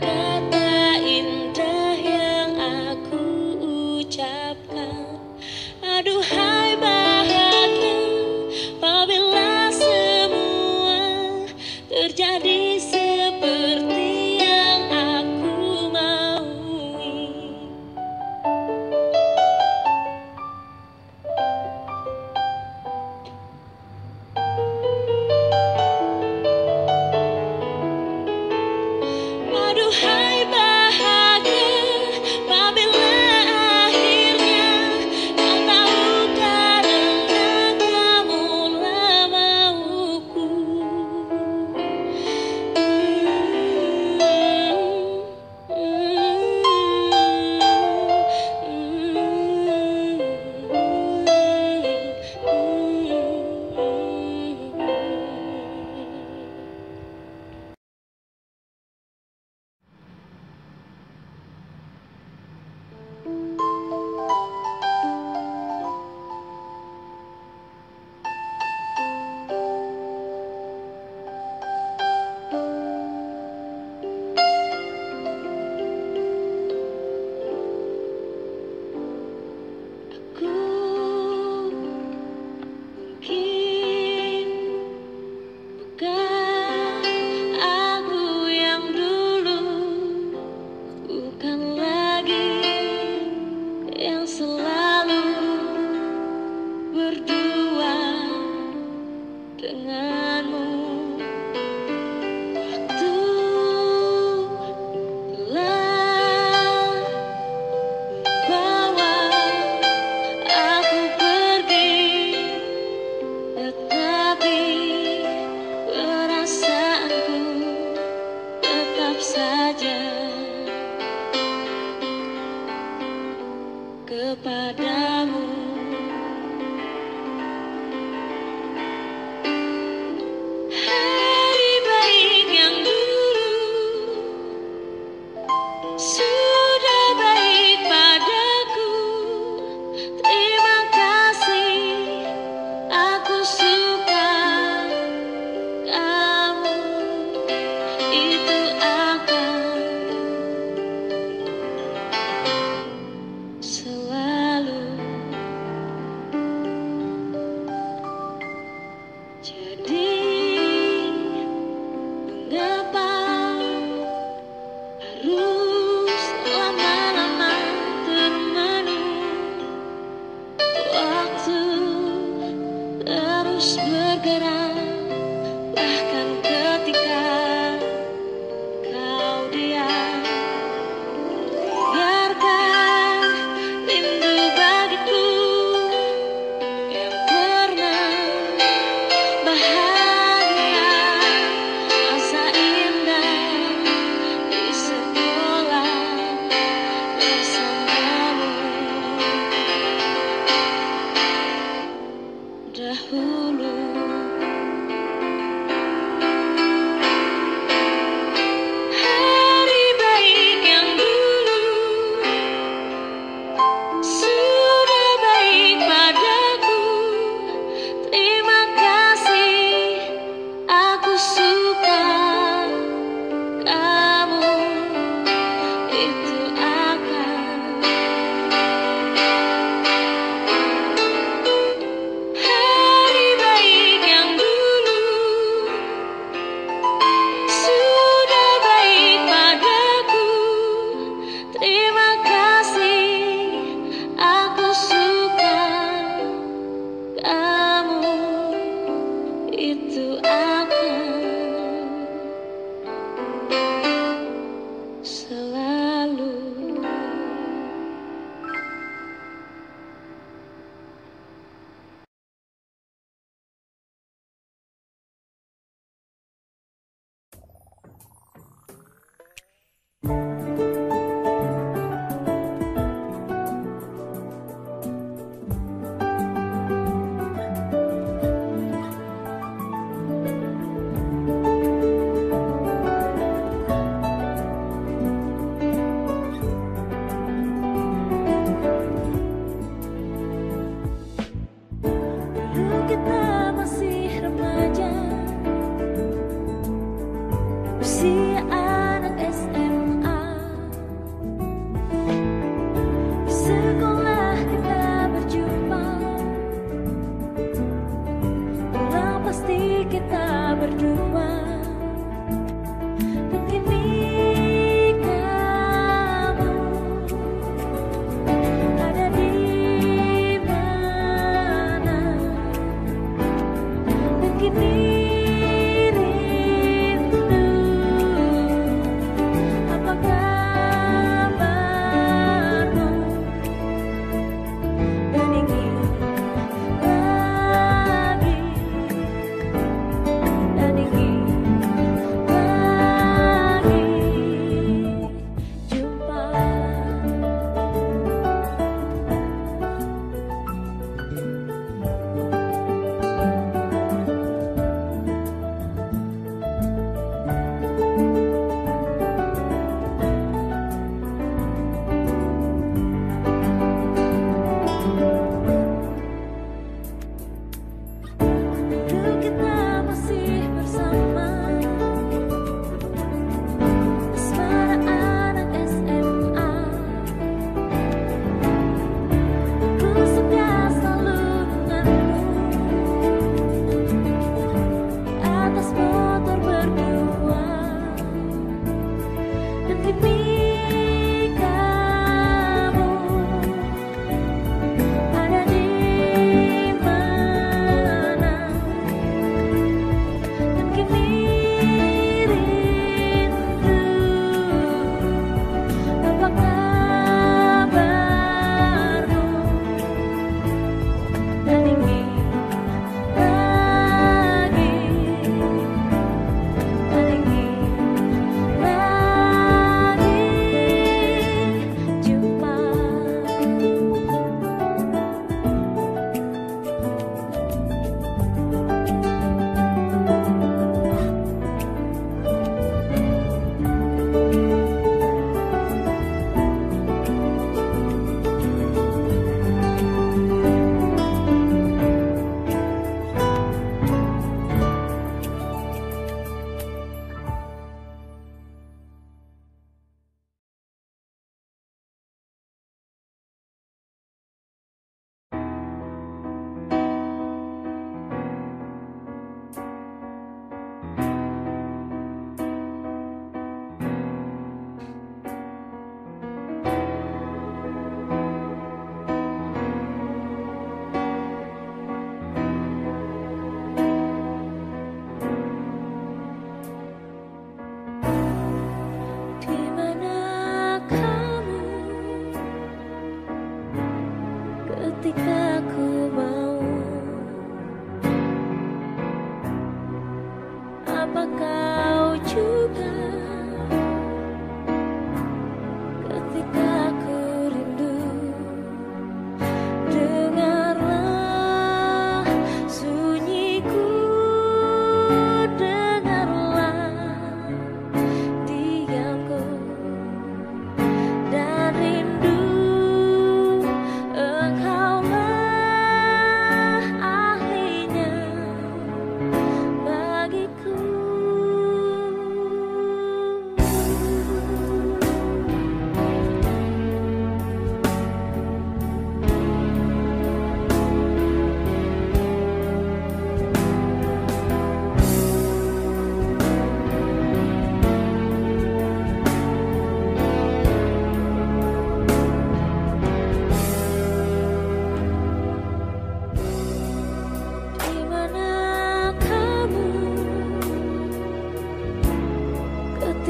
Tata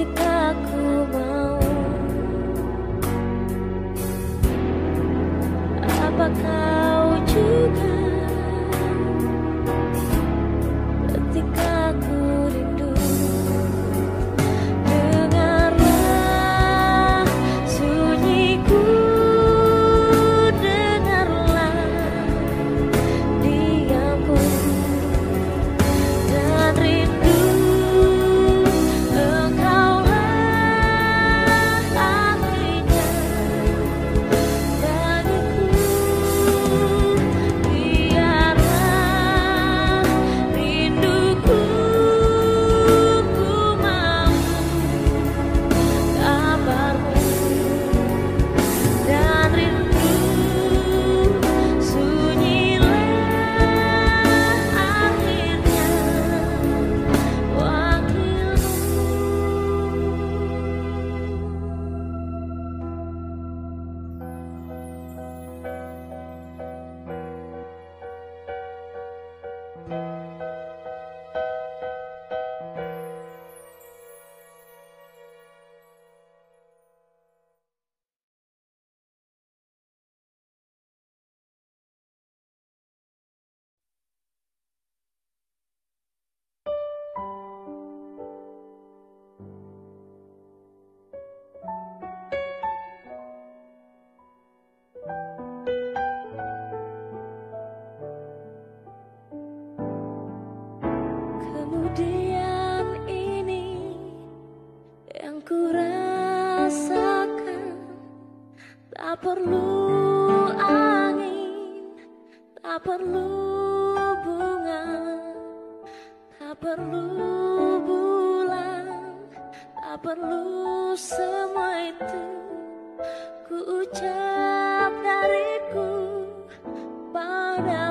ketika ucap dariku padamu